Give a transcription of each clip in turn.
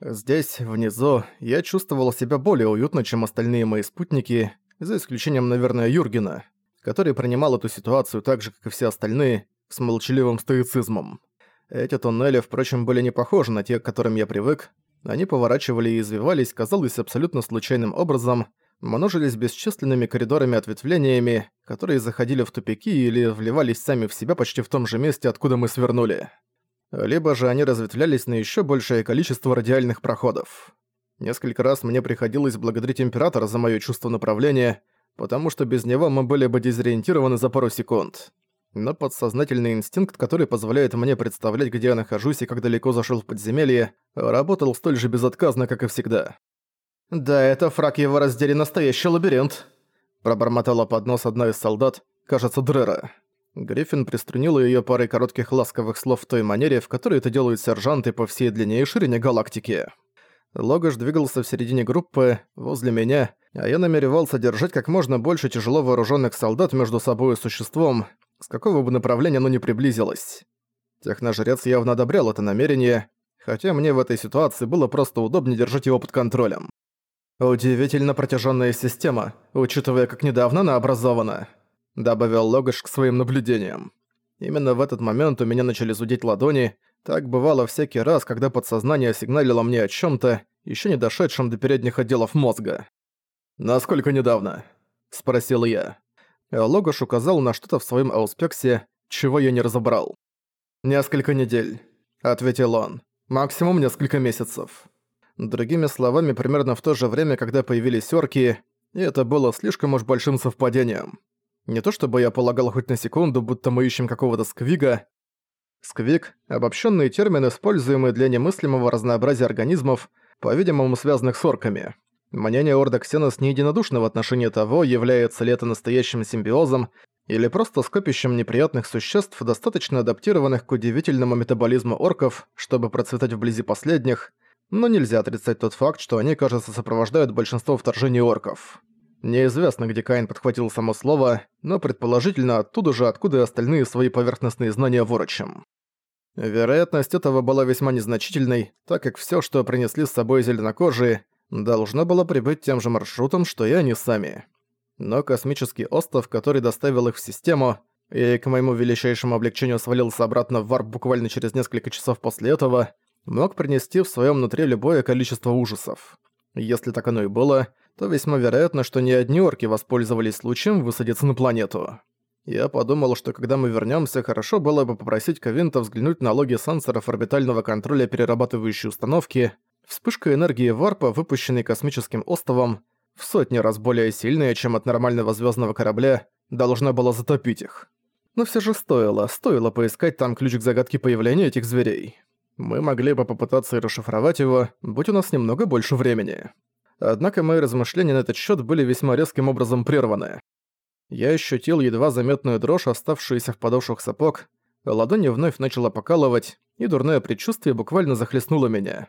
Здесь, внизу, я чувствовал себя более уютно, чем остальные мои спутники, за исключением, наверное, Юргена, который принимал эту ситуацию так же, как и все остальные, с молчаливым стоицизмом. Эти туннели, впрочем, были не похожи на те, к которым я привык. Они поворачивали и извивались, казалось, абсолютно случайным образом, множились бесчисленными коридорами-ответвлениями, которые заходили в тупики или вливались сами в себя почти в том же месте, откуда мы свернули. Либо же они разветвлялись на еще большее количество радиальных проходов. Несколько раз мне приходилось благодарить Императора за моё чувство направления, потому что без него мы были бы дезориентированы за пару секунд. Но подсознательный инстинкт, который позволяет мне представлять, где я нахожусь и как далеко зашёл в подземелье, работал столь же безотказно, как и всегда. «Да, это фраг его раздели настоящий лабиринт», пробормотала под нос одна из солдат, кажется, Дрера. Гриффин приструнила её парой коротких ласковых слов в той манере, в которой это делают сержанты по всей длине и ширине галактики. Логаш двигался в середине группы, возле меня, а я намеревался держать как можно больше тяжело вооруженных солдат между собой и существом, с какого бы направления оно ни приблизилось. Техножрец явно одобрял это намерение, хотя мне в этой ситуации было просто удобнее держать его под контролем. «Удивительно протяженная система, учитывая, как недавно она образована», добавил Логаш к своим наблюдениям. Именно в этот момент у меня начали зудеть ладони, так бывало всякий раз, когда подсознание сигналило мне о чем то еще не дошедшем до передних отделов мозга. «Насколько недавно?» – спросил я. Логош указал на что-то в своем ауспексе, чего я не разобрал. «Несколько недель», — ответил он. «Максимум несколько месяцев». Другими словами, примерно в то же время, когда появились орки, и это было слишком уж большим совпадением. Не то чтобы я полагал хоть на секунду, будто мы ищем какого-то сквига. Сквиг — обобщенный термин, используемый для немыслимого разнообразия организмов, по-видимому связанных с орками. Мнение Орда Ксенос не единодушно в отношении того, является ли это настоящим симбиозом или просто скопищем неприятных существ, достаточно адаптированных к удивительному метаболизму орков, чтобы процветать вблизи последних, но нельзя отрицать тот факт, что они, кажется, сопровождают большинство вторжений орков. Неизвестно, где Каин подхватил само слово, но предположительно оттуда же, откуда и остальные свои поверхностные знания ворочем. Вероятность этого была весьма незначительной, так как всё, что принесли с собой зеленокожие, должно было прибыть тем же маршрутом, что и они сами. Но космический остров, который доставил их в систему, и к моему величайшему облегчению свалился обратно в варп буквально через несколько часов после этого, мог принести в своем внутри любое количество ужасов. Если так оно и было, то весьма вероятно, что не одни орки воспользовались случаем высадиться на планету. Я подумал, что когда мы вернемся, хорошо было бы попросить Ковинта взглянуть на логи сенсоров орбитального контроля перерабатывающей установки, Вспышка энергии варпа, выпущенной космическим островом, в сотни раз более сильная, чем от нормального звездного корабля, должна была затопить их. Но все же стоило, стоило поискать там ключ к загадке появления этих зверей. Мы могли бы попытаться и расшифровать его, будь у нас немного больше времени. Однако мои размышления на этот счет были весьма резким образом прерваны. Я ощутил едва заметную дрожь, оставшуюся в подошвах сапог, ладони вновь начала покалывать, и дурное предчувствие буквально захлестнуло меня.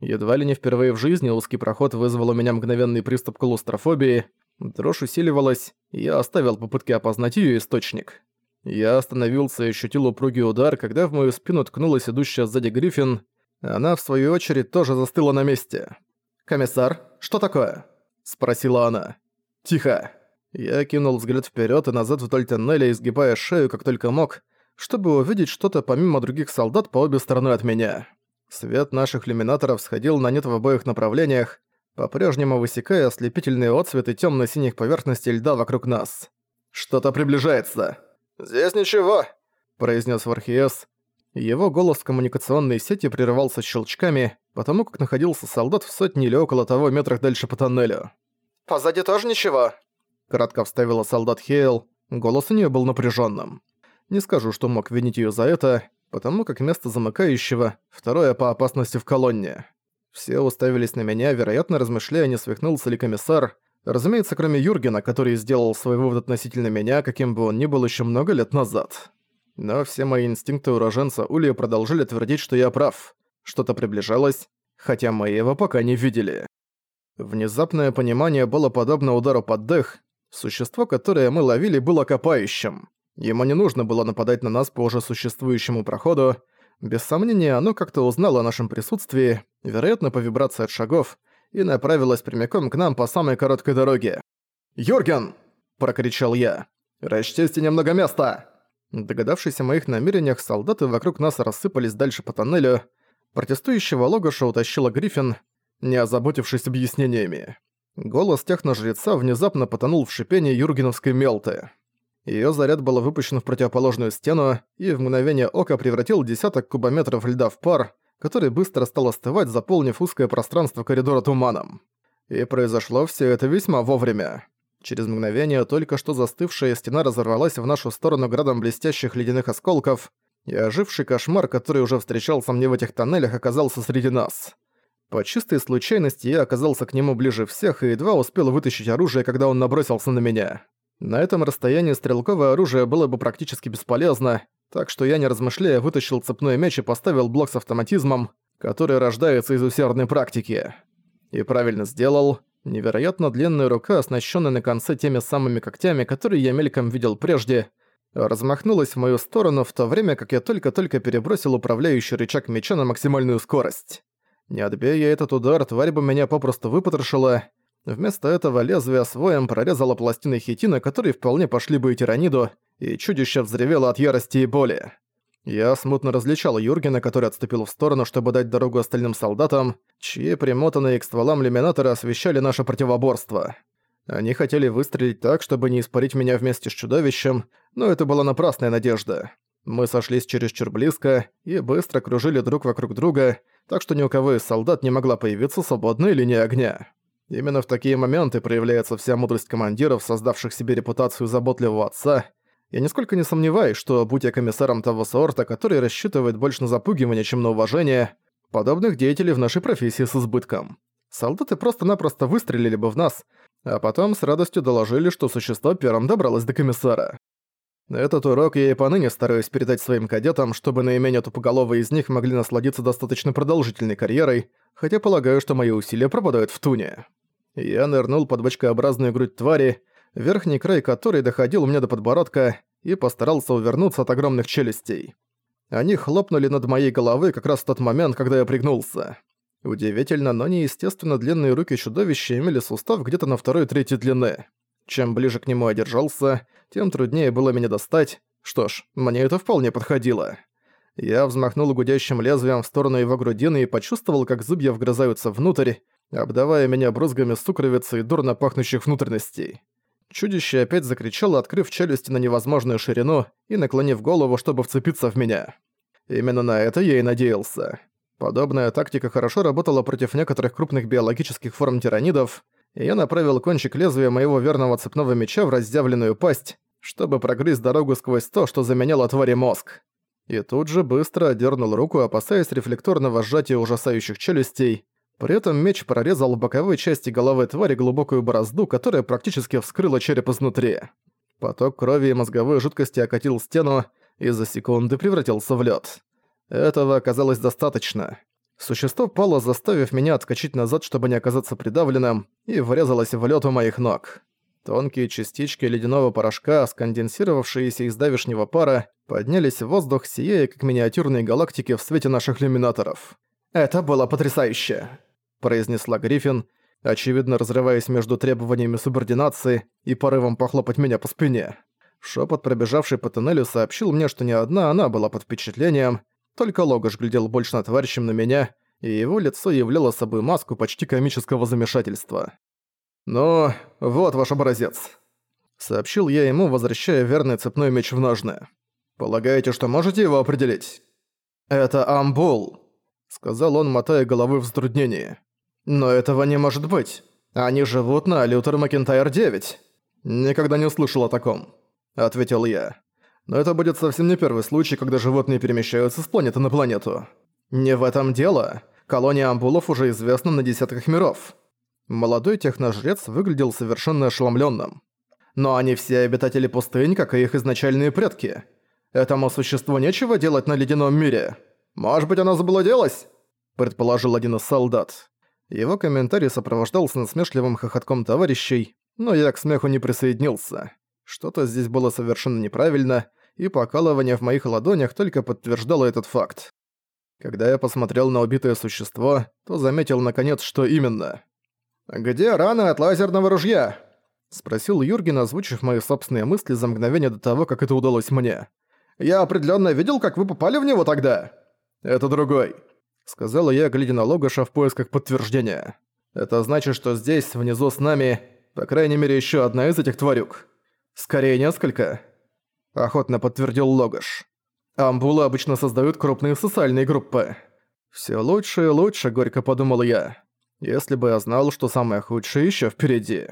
Едва ли не впервые в жизни узкий проход вызвал у меня мгновенный приступ клаустрофобии. Дрожь усиливалась, и я оставил попытки опознать её источник. Я остановился и ощутил упругий удар, когда в мою спину ткнулась идущая сзади Гриффин. Она, в свою очередь, тоже застыла на месте. «Комиссар, что такое?» – спросила она. «Тихо!» Я кинул взгляд вперед и назад вдоль тоннеля, изгибая шею, как только мог, чтобы увидеть что-то помимо других солдат по обе стороны от меня. Свет наших иллюминаторов сходил на нет в обоих направлениях, по-прежнему высекая ослепительные отцветы тёмно-синих поверхностей льда вокруг нас. «Что-то приближается!» «Здесь ничего!» – произнес Вархиес. Его голос в коммуникационной сети прерывался щелчками, потому как находился солдат в сотне или около того метрах дальше по тоннелю. «Позади тоже ничего?» Кратко вставила солдат Хейл, голос у неё был напряжённым. Не скажу, что мог винить её за это, потому как место замыкающего – второе по опасности в колонне. Все уставились на меня, вероятно, размышляя, не свихнулся ли комиссар, разумеется, кроме Юргена, который сделал свой вывод относительно меня, каким бы он ни был еще много лет назад. Но все мои инстинкты уроженца Улья продолжили твердить, что я прав. Что-то приближалось, хотя мы его пока не видели. Внезапное понимание было подобно удару под дых. Существо, которое мы ловили, было копающим. Ему не нужно было нападать на нас по уже существующему проходу, Без сомнения, оно как-то узнало о нашем присутствии, вероятно, по вибрации от шагов, и направилось прямиком к нам по самой короткой дороге. «Юрген!» – прокричал я. «Расчисти немного места!» Догадавшись о моих намерениях, солдаты вокруг нас рассыпались дальше по тоннелю. Протестующего Логоша утащила Гриффин, не озаботившись объяснениями. Голос техножреца внезапно потонул в шипении юргеновской мелты. Её заряд был выпущен в противоположную стену и в мгновение ока превратил десяток кубометров льда в пар, который быстро стал остывать, заполнив узкое пространство коридора туманом. И произошло всё это весьма вовремя. Через мгновение только что застывшая стена разорвалась в нашу сторону градом блестящих ледяных осколков, и оживший кошмар, который уже встречался мне в этих тоннелях, оказался среди нас. По чистой случайности я оказался к нему ближе всех и едва успел вытащить оружие, когда он набросился на меня. На этом расстоянии стрелковое оружие было бы практически бесполезно, так что я, не размышляя, вытащил цепной меч и поставил блок с автоматизмом, который рождается из усердной практики. И правильно сделал. Невероятно длинная рука, оснащенная на конце теми самыми когтями, которые я мельком видел прежде, размахнулась в мою сторону в то время, как я только-только перебросил управляющий рычаг меча на максимальную скорость. Не отбей я этот удар, тварь бы меня попросту выпотрошила. Вместо этого лезвие своем прорезало пластины хитина, которые вполне пошли бы и тираниду, и чудище взревело от ярости и боли. Я смутно различал Юргена, который отступил в сторону, чтобы дать дорогу остальным солдатам, чьи примотанные к стволам люминаторы освещали наше противоборство. Они хотели выстрелить так, чтобы не испарить меня вместе с чудовищем, но это была напрасная надежда. Мы сошлись чересчур близко и быстро кружили друг вокруг друга, так что ни у кого из солдат не могла появиться свободная линия огня. Именно в такие моменты проявляется вся мудрость командиров, создавших себе репутацию заботливого отца. Я нисколько не сомневаюсь, что, будь я комиссаром того сорта, который рассчитывает больше на запугивание, чем на уважение, подобных деятелей в нашей профессии с избытком. Солдаты просто-напросто выстрелили бы в нас, а потом с радостью доложили, что существо первым добралось до комиссара. Этот урок я и поныне стараюсь передать своим кадетам, чтобы наименее тупоголовые из них могли насладиться достаточно продолжительной карьерой, хотя полагаю, что мои усилия пропадают в туне. Я нырнул под бочкообразную грудь твари, верхний край которой доходил меня до подбородка, и постарался увернуться от огромных челюстей. Они хлопнули над моей головой как раз в тот момент, когда я пригнулся. Удивительно, но неестественно длинные руки чудовища имели сустав где-то на второй трети длины. Чем ближе к нему я держался, тем труднее было меня достать. Что ж, мне это вполне подходило. Я взмахнул гудящим лезвием в сторону его грудины и почувствовал, как зубья вгрызаются внутрь, обдавая меня брызгами сукровицы и дурно пахнущих внутренностей. Чудище опять закричало, открыв челюсти на невозможную ширину и наклонив голову, чтобы вцепиться в меня. Именно на это я и надеялся. Подобная тактика хорошо работала против некоторых крупных биологических форм тиранидов, и я направил кончик лезвия моего верного цепного меча в раздявленную пасть, чтобы прогрызть дорогу сквозь то, что заменяло твари мозг. И тут же быстро отдернул руку, опасаясь рефлекторного сжатия ужасающих челюстей. При этом меч прорезал в боковой части головы твари глубокую борозду, которая практически вскрыла череп изнутри. Поток крови и мозговой жидкости окатил стену и за секунды превратился в лед. Этого оказалось достаточно. Существо пало, заставив меня отскочить назад, чтобы не оказаться придавленным, и врезалось в лед у моих ног. Тонкие частички ледяного порошка, сконденсировавшиеся из давешнего пара, поднялись в воздух, сияя как миниатюрные галактики в свете наших люминаторов. «Это было потрясающе!» – произнесла Гриффин, очевидно разрываясь между требованиями субординации и порывом похлопать меня по спине. Шепот, пробежавший по тоннелю, сообщил мне, что не одна она была под впечатлением, только Логош глядел больше на чем на меня, и его лицо являло собой маску почти комического замешательства. «Ну, вот ваш образец», — сообщил я ему, возвращая верный цепной меч в ножны. «Полагаете, что можете его определить?» «Это амбул», — сказал он, мотая головы в затруднении. «Но этого не может быть. Они живут на Лютер Макентайр-9». «Никогда не слышал о таком», — ответил я. Но это будет совсем не первый случай, когда животные перемещаются с планеты на планету. Не в этом дело. Колония амбулов уже известна на десятках миров. Молодой техножрец выглядел совершенно ошеломленным. Но они все обитатели пустынь, как и их изначальные предки. Этому существу нечего делать на ледяном мире. Может быть, оно заблудилось? Предположил один из солдат. Его комментарий сопровождался насмешливым хохотком товарищей, но я к смеху не присоединился. Что-то здесь было совершенно неправильно, и покалывание в моих ладонях только подтверждало этот факт. Когда я посмотрел на убитое существо, то заметил наконец, что именно. «Где раны от лазерного ружья?» — спросил Юрген, озвучив мои собственные мысли за мгновение до того, как это удалось мне. «Я определенно видел, как вы попали в него тогда!» «Это другой», — сказала я, глядя на Логаша в поисках подтверждения. «Это значит, что здесь, внизу с нами, по крайней мере, еще одна из этих тварюк. Скорее, несколько», — охотно подтвердил Логаш. «Амбулы обычно создают крупные социальные группы». «Всё лучше и лучше», — горько подумал я. «Если бы я знал, что самое худшее ещё впереди».